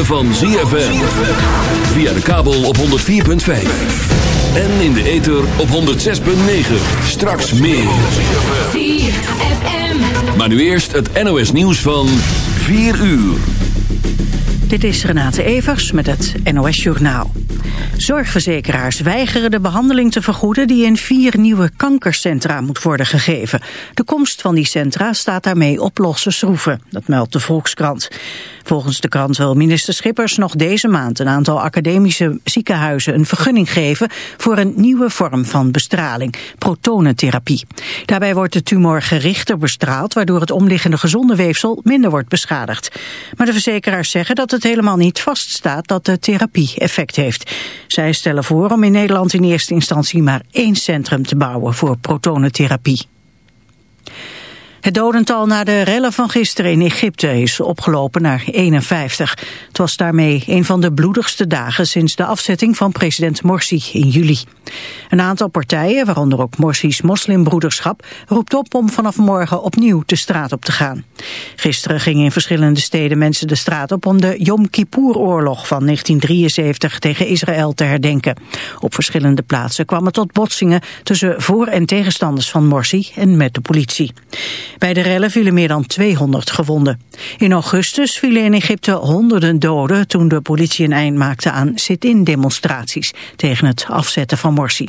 ritme van ZFM. Via de kabel op 104.5. En in de ether op 106.9. Straks meer. ZFM. Maar nu eerst het NOS nieuws van 4 uur. Dit is Renate Evers met het NOS Journaal. Zorgverzekeraars weigeren de behandeling te vergoeden... die in vier nieuwe kankercentra moet worden gegeven. De komst van die centra staat daarmee op losse schroeven. Dat meldt de Volkskrant. Volgens de krant wil minister Schippers nog deze maand... een aantal academische ziekenhuizen een vergunning geven... voor een nieuwe vorm van bestraling, protonentherapie. Daarbij wordt de tumor gerichter bestraald... waardoor het omliggende gezonde weefsel minder wordt beschadigd. Maar de verzekeraars zeggen dat het helemaal niet vaststaat... dat de therapie effect heeft. Zij stellen voor om in Nederland in eerste instantie maar één centrum te bouwen voor protonentherapie. Het dodental na de rellen van gisteren in Egypte is opgelopen naar 51. Het was daarmee een van de bloedigste dagen sinds de afzetting van president Morsi in juli. Een aantal partijen, waaronder ook Morsi's moslimbroederschap, roept op om vanaf morgen opnieuw de straat op te gaan. Gisteren gingen in verschillende steden mensen de straat op om de Yom Kippur-oorlog van 1973 tegen Israël te herdenken. Op verschillende plaatsen kwam het tot botsingen tussen voor- en tegenstanders van Morsi en met de politie. Bij de rellen vielen meer dan 200 gewonden. In augustus vielen in Egypte honderden doden toen de politie een eind maakte aan sit-in demonstraties tegen het afzetten van Morsi.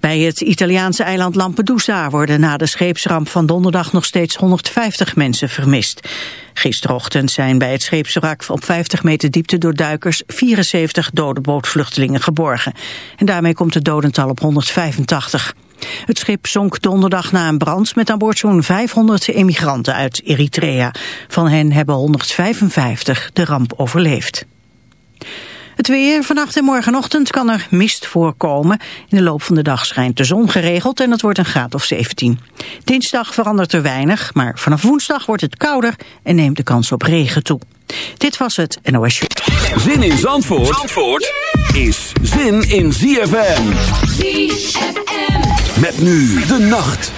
Bij het Italiaanse eiland Lampedusa worden na de scheepsramp van donderdag nog steeds 150 mensen vermist. Gisterochtend zijn bij het scheepswrak op 50 meter diepte door duikers 74 dode bootvluchtelingen geborgen. En daarmee komt het dodental op 185. Het schip zonk donderdag na een brand met aan boord zo'n 500 emigranten uit Eritrea. Van hen hebben 155 de ramp overleefd. Het weer, vannacht en morgenochtend kan er mist voorkomen. In de loop van de dag schijnt de zon geregeld en het wordt een graad of 17. Dinsdag verandert er weinig, maar vanaf woensdag wordt het kouder en neemt de kans op regen toe. Dit was het NOS Show. Zin in Zandvoort, Zandvoort is zin in ZFM. ZFM. Met nu de nacht.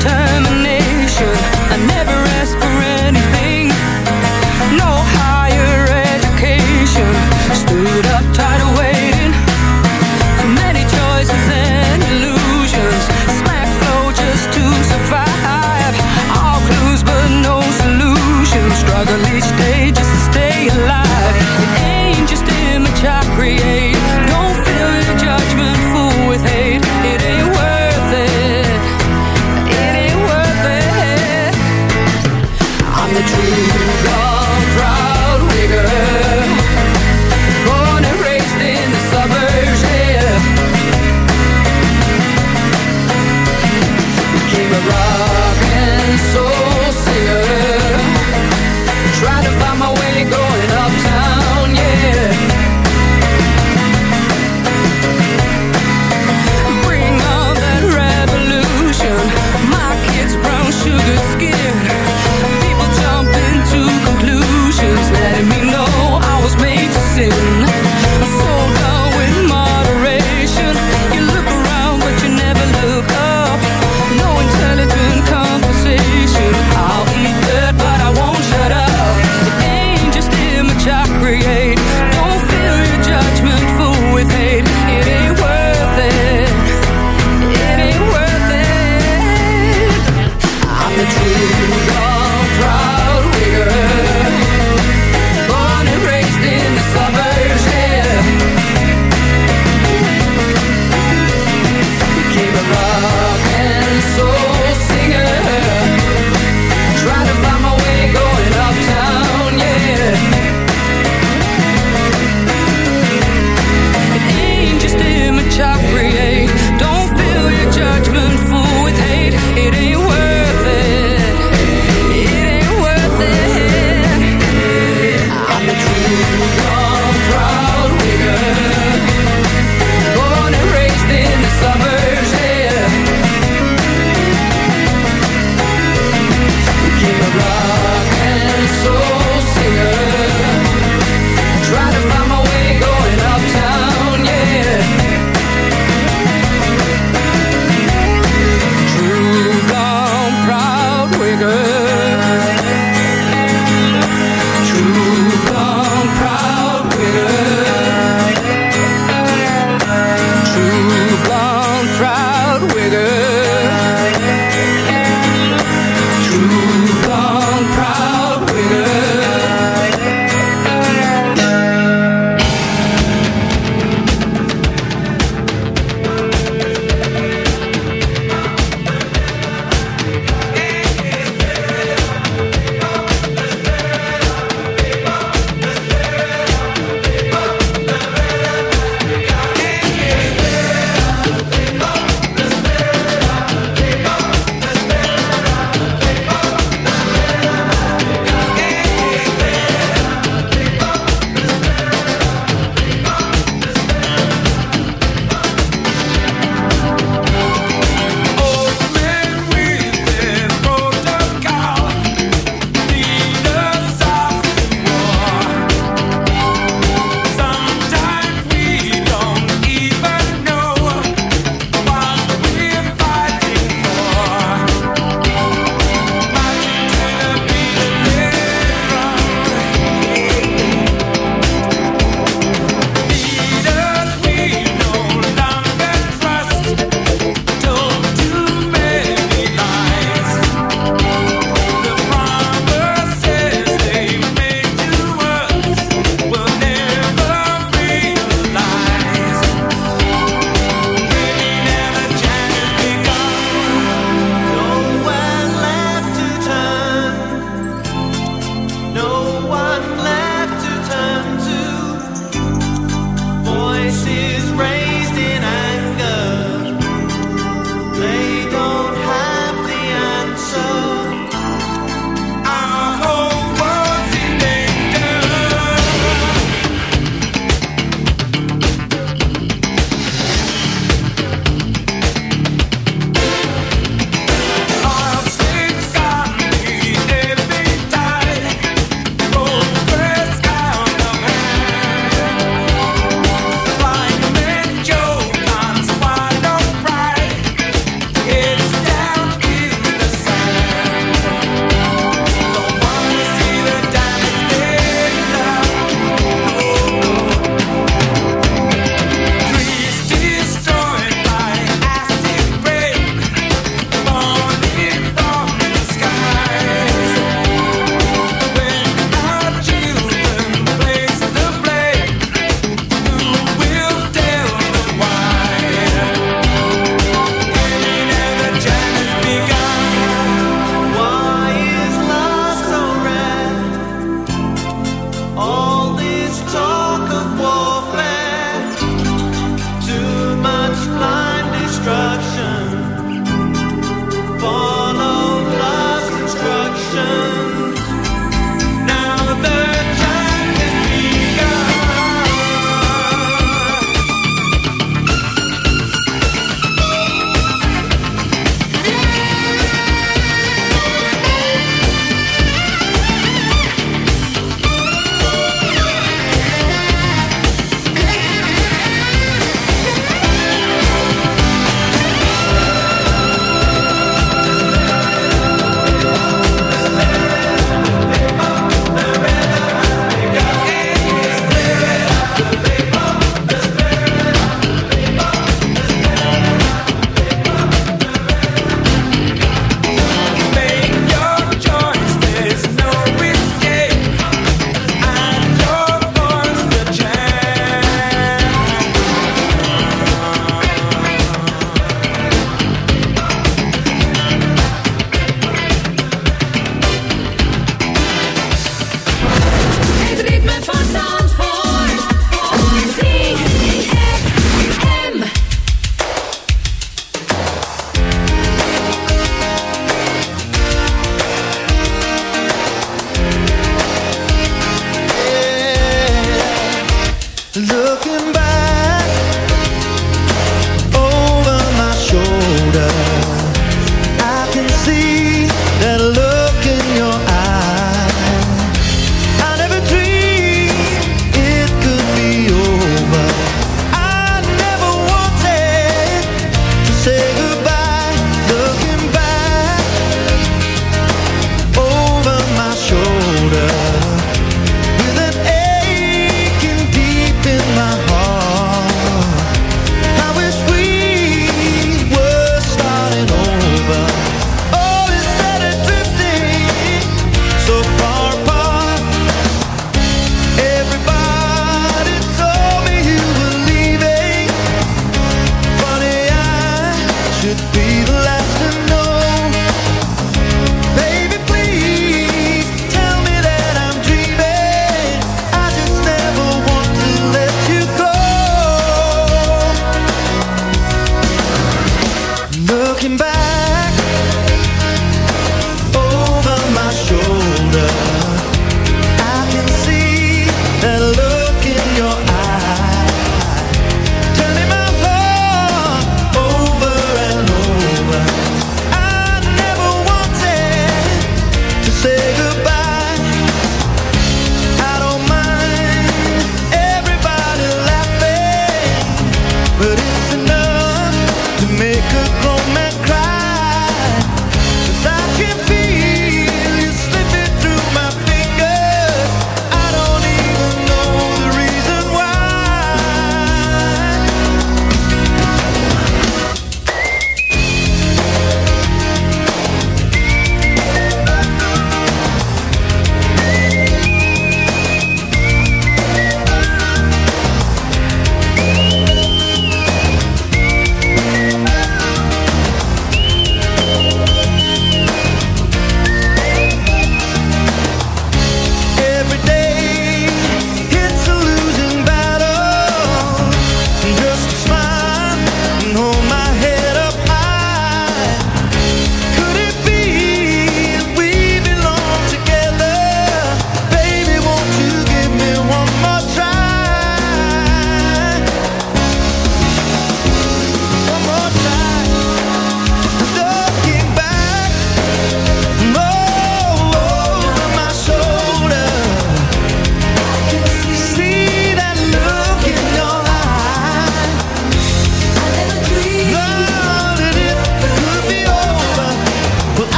turn.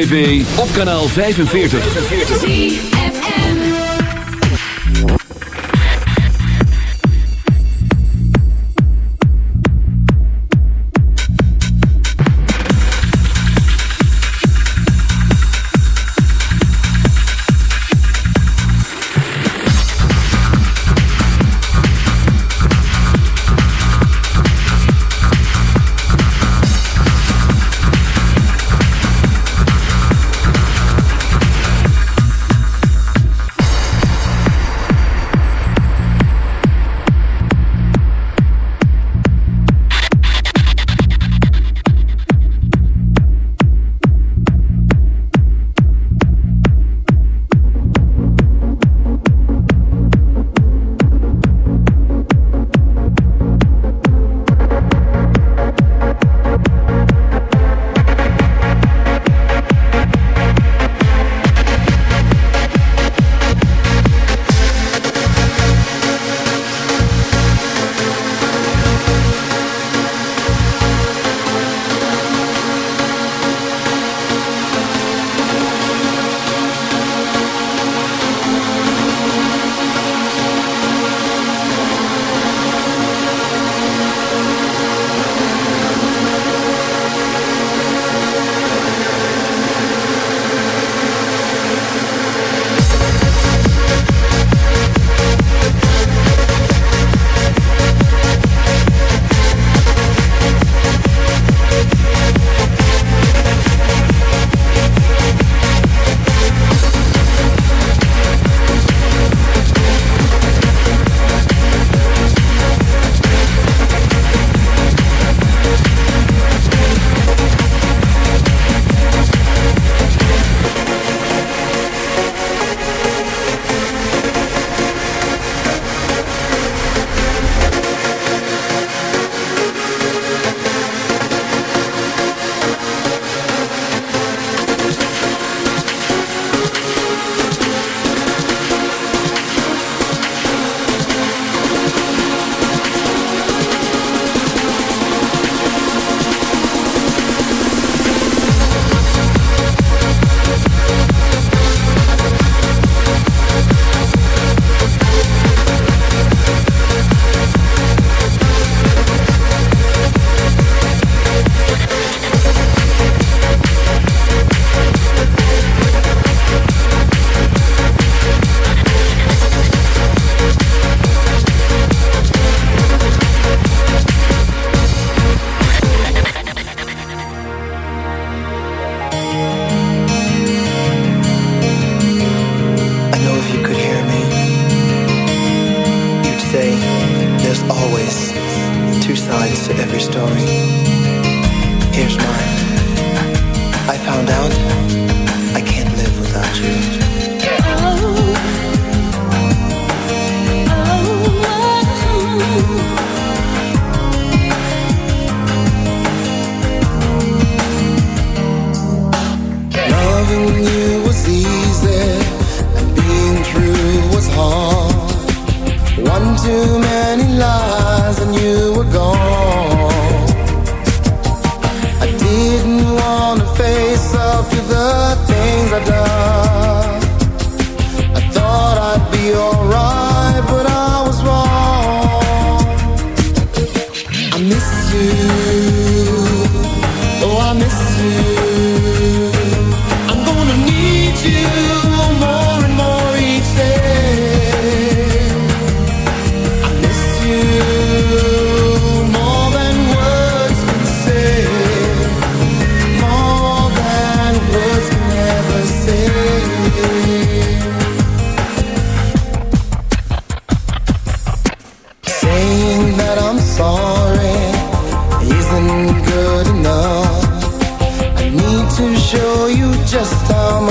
TV, op kanaal 45.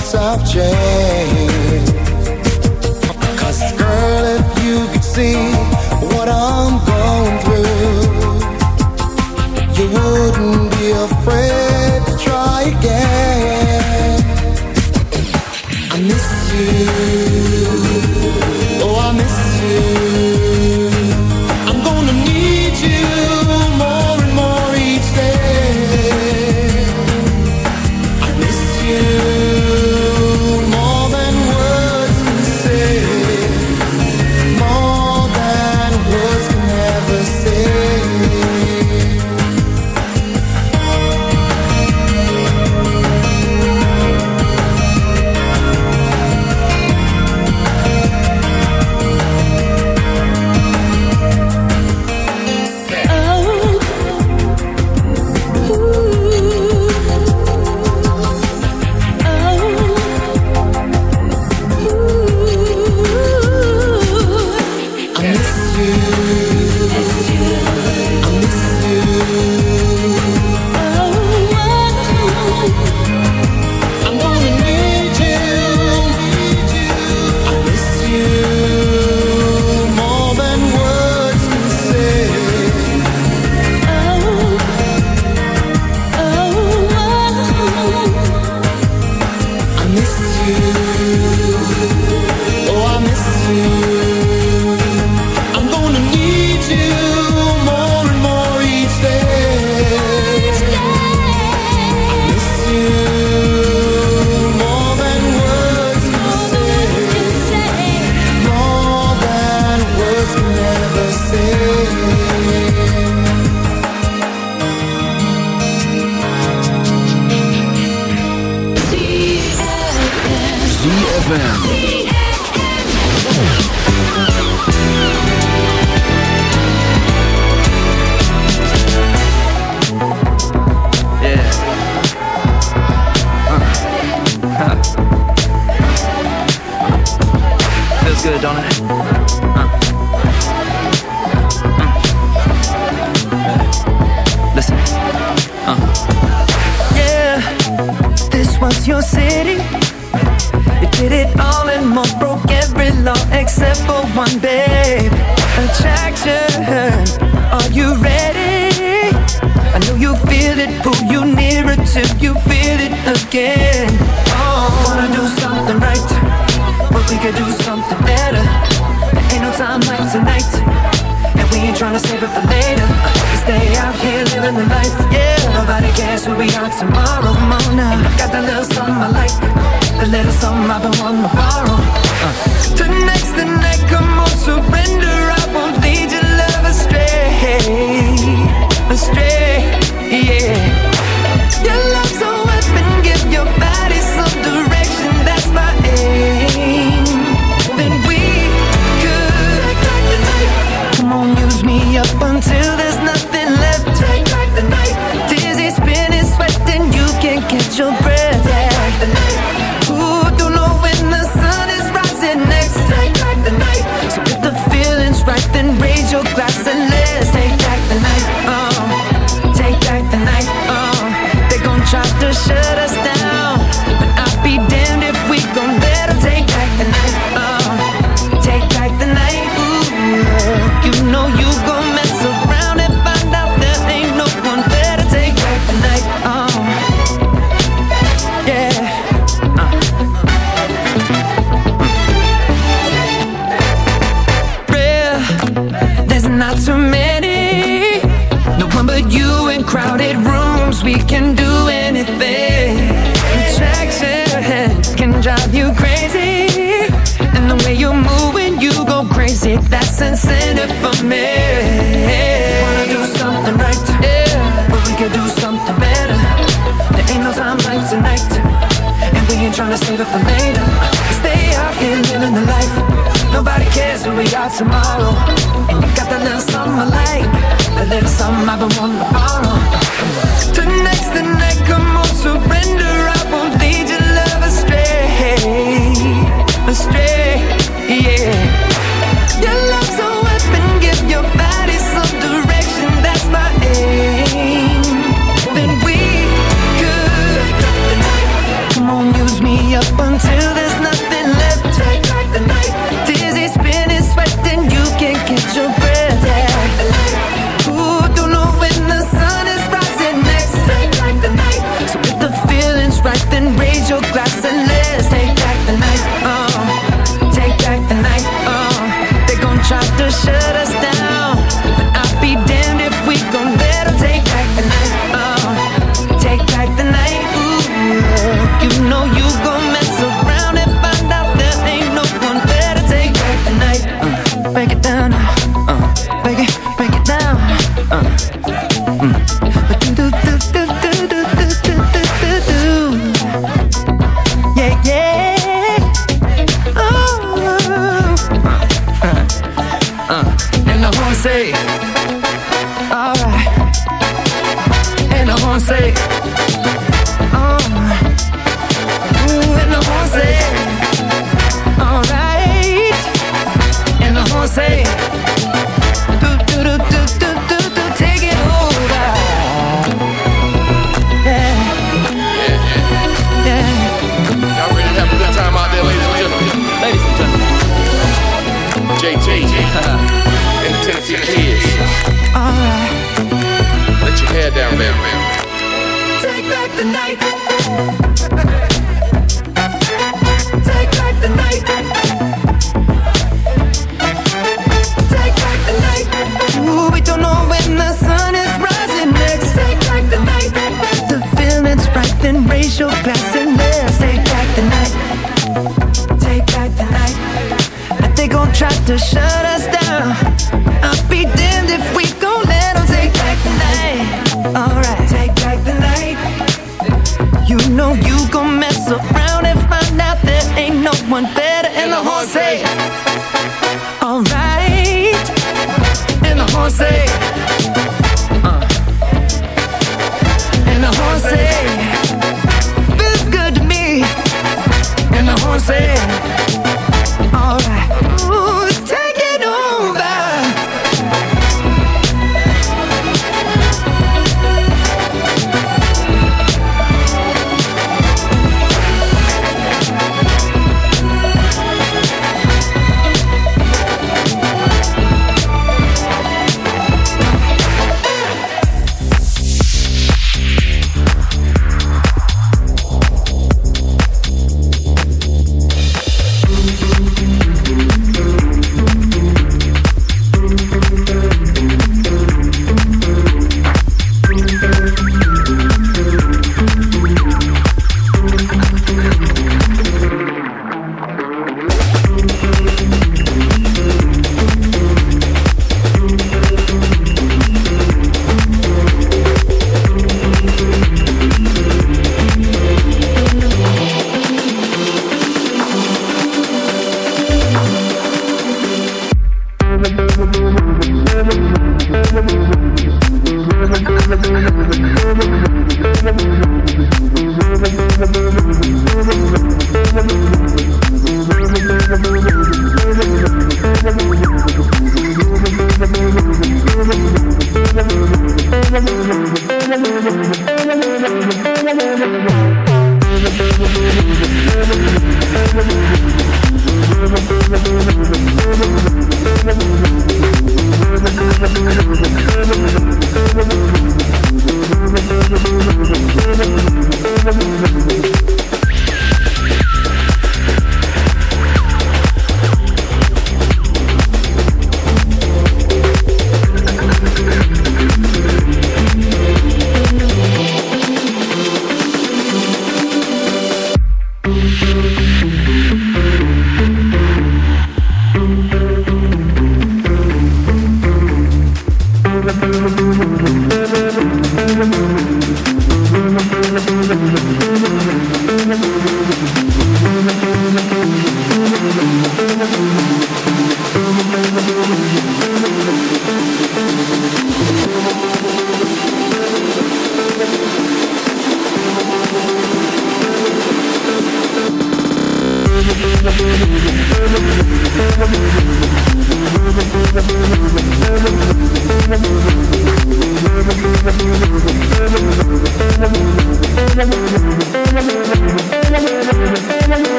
Much I've changed. Cause girl, if you could see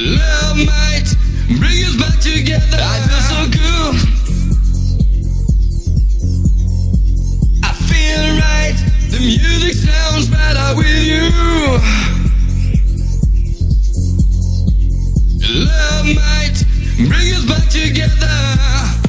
Love might bring us back together. I feel so good. I feel right. The music sounds better with you. Love might bring us back together.